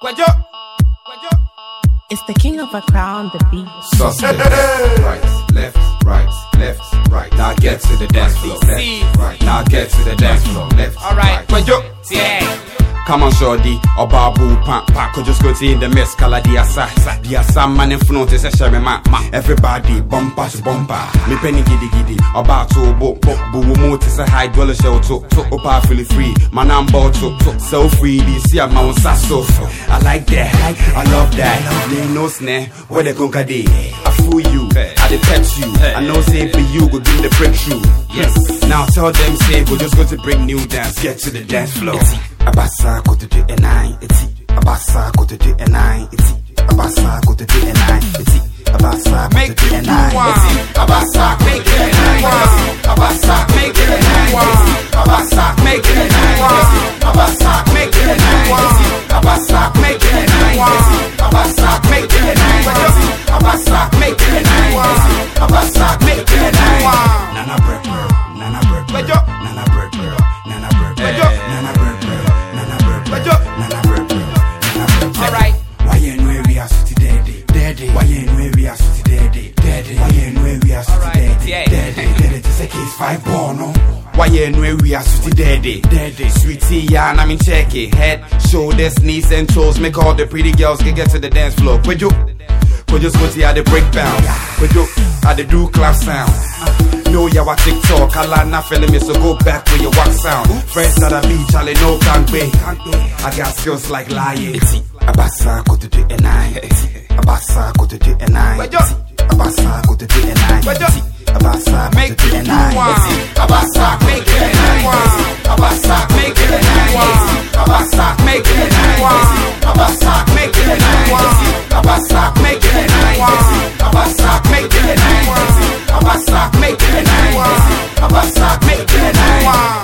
Kwajo. Kwajo. It's the king of a crown, the beat. Suspect. right, left, right, left, right. Now get to the dance floor. Left, right. Now get to the dance floor. Left, Alright, right. Kwajo. Yeah. Come on, shorty, ọba bu pan pa Could just go to in the mess, kala di asa Di asa man in front, it's a sherry man Everybody, bumper to bumper. Me penny giddy giddy, ọba to bo bo Bu wo mo, it's a high dollar show to To opa feel free, man I'm bought to to So free, this see I'm on I like that, I love that. Me no snare, where they conquer day I fool you, I dey pet you. I know say for you, go give the breakthrough. Yes, now tell them say, go just go to bring new dance. Get to the dance floor Abasa kote de enai eti. Abasa kote de enai eti. Abasa kote de enai eti. Abasa kote de enai eti. Abasa kote de enai eti. Abasa kote de enai eti. Abasa five born, no? Why you know we are city daddy, daddy? Sweetie, yeah, and I mean check it. Head, shoulders, knees and toes. Make all the pretty girls get get to the dance floor. Could you? Could just go to how they break bounce. Could you? How they do clap sound. Know ya wa TikTok, I like not feeling me, so go back where your walk sound. Friends at the beach, I no can't be. I got skills like lying. Abasa go to the N9. Abasa go to the N9. Abasa go to the N9. Abasa go to the it N9.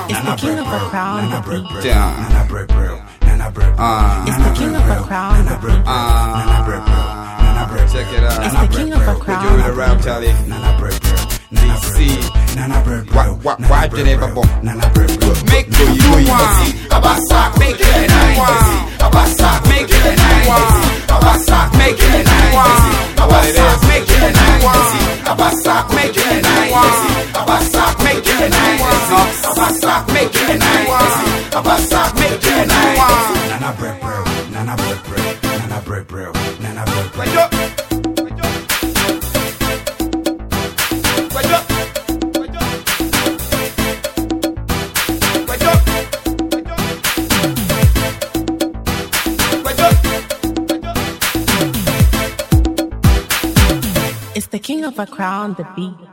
It's the king of a crown. It's the king of a crown. Check it out. It's the king of a crown. We do the rap, Charlie. DC. Why did ever bomb? Make do you Abasa, make it nice. Abasa, make it nice. Abasa, make it nice. Abasa, make it nice. Abasa, make it nice. The king of a crown, the beat.